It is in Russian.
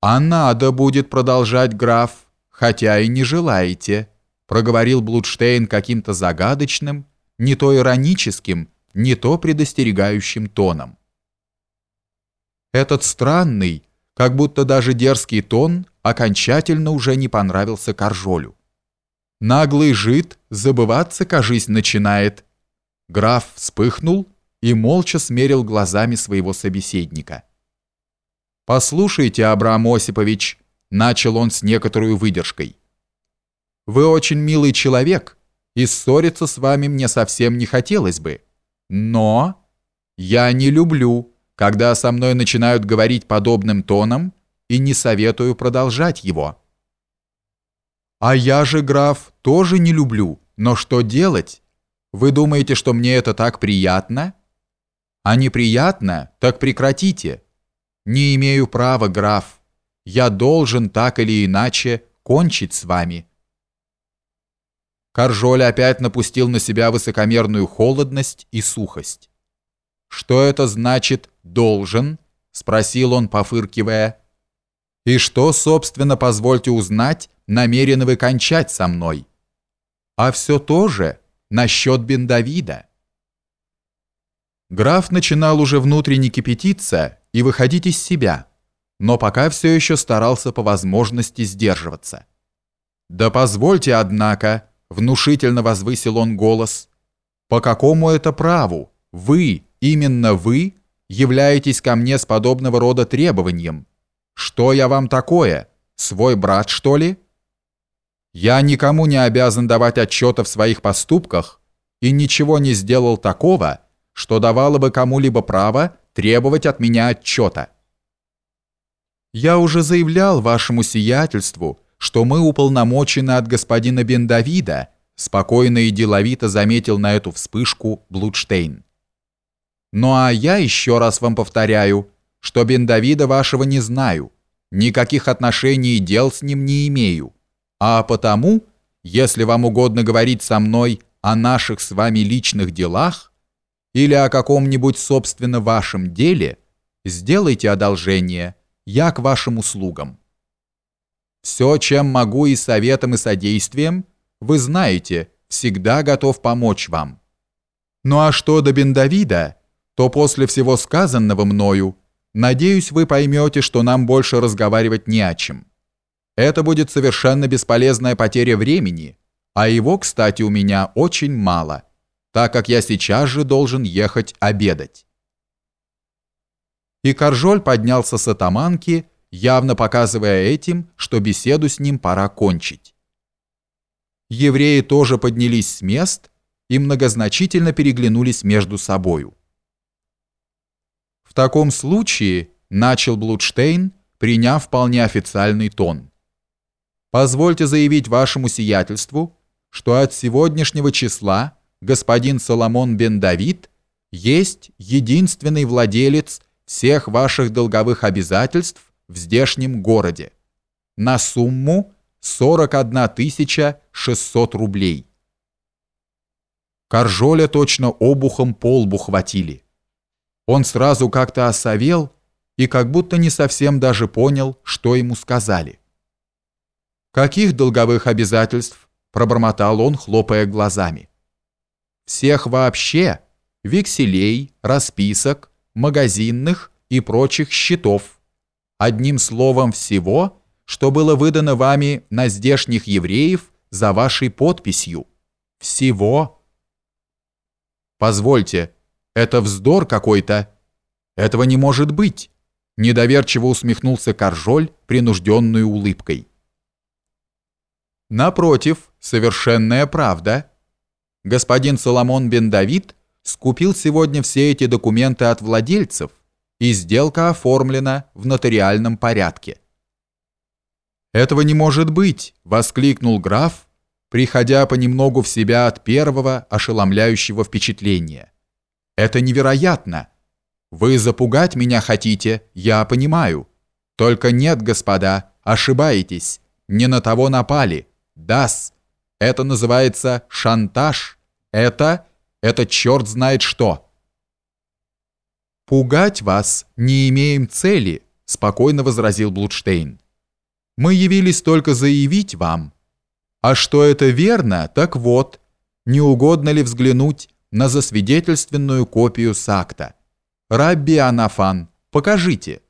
«А надо будет продолжать, граф, хотя и не желаете», проговорил Блудштейн каким-то загадочным, не то ироническим, не то предостерегающим тоном. Этот странный, как будто даже дерзкий тон окончательно уже не понравился Коржолю. Наглый жид забываться, кажись, начинает. Граф вспыхнул и молча смерил глазами своего собеседника. «Послушайте, Абрам Осипович», — начал он с некоторой выдержкой. «Вы очень милый человек, и ссориться с вами мне совсем не хотелось бы. Но я не люблю, когда со мной начинают говорить подобным тоном, и не советую продолжать его». «А я же, граф, тоже не люблю, но что делать? Вы думаете, что мне это так приятно?» «А неприятно, так прекратите». Не имею права, граф. Я должен так или иначе кончить с вами. Каржоль опять напустил на себя высокомерную холодность и сухость. «Что это значит «должен»?» — спросил он, пофыркивая. «И что, собственно, позвольте узнать, намерены вы кончать со мной?» «А все то же насчет Бен Давида». Граф начинал уже внутренне кипятиться и выходить из себя, но пока все еще старался по возможности сдерживаться. «Да позвольте, однако», — внушительно возвысил он голос, «по какому это праву вы, именно вы, являетесь ко мне с подобного рода требованием? Что я вам такое? Свой брат, что ли?» «Я никому не обязан давать отчета в своих поступках и ничего не сделал такого, что давало бы кому-либо право требовать от меня отчета. Я уже заявлял вашему сиятельству, что мы уполномочены от господина Бендавида, спокойно и деловито заметил на эту вспышку Блудштейн. Ну а я еще раз вам повторяю, что Бендавида вашего не знаю, никаких отношений и дел с ним не имею, а потому, если вам угодно говорить со мной о наших с вами личных делах, или о каком-нибудь собственно вашем деле, сделайте одолжение, я к вашим услугам. Все, чем могу и советом, и содействием, вы знаете, всегда готов помочь вам. Ну а что до Бендавида, то после всего сказанного мною, надеюсь, вы поймете, что нам больше разговаривать не о чем. Это будет совершенно бесполезная потеря времени, а его, кстати, у меня очень мало – так как я сейчас же должен ехать обедать. И Коржоль поднялся с атаманки, явно показывая этим, что беседу с ним пора кончить. Евреи тоже поднялись с мест и многозначительно переглянулись между собою. В таком случае, начал Блудштейн, приняв вполне официальный тон. Позвольте заявить вашему сиятельству, что от сегодняшнего числа господин Соломон бен Давид есть единственный владелец всех ваших долговых обязательств в здешнем городе на сумму 41 600 рублей. Коржоля точно обухом полбу хватили. Он сразу как-то осовел и как будто не совсем даже понял, что ему сказали. «Каких долговых обязательств?» – пробормотал он, хлопая глазами всех вообще, векселей, расписок, магазинных и прочих счетов. Одним словом всего, что было выдано вами на здешних евреев за вашей подписью. Всего. Позвольте, это вздор какой-то. Этого не может быть. Недоверчиво усмехнулся Коржоль принужденной улыбкой. Напротив, совершенная правда – господин Соломон бен Давид скупил сегодня все эти документы от владельцев, и сделка оформлена в нотариальном порядке. «Этого не может быть!» — воскликнул граф, приходя понемногу в себя от первого ошеломляющего впечатления. «Это невероятно! Вы запугать меня хотите, я понимаю. Только нет, господа, ошибаетесь, не на того напали. Дас!» Это называется шантаж. Это... это черт знает что. «Пугать вас не имеем цели», спокойно возразил Блудштейн. Мы явились только заявить вам. А что это верно, так вот, не угодно ли взглянуть на засвидетельственную копию с акта? Рабби Анафан, покажите.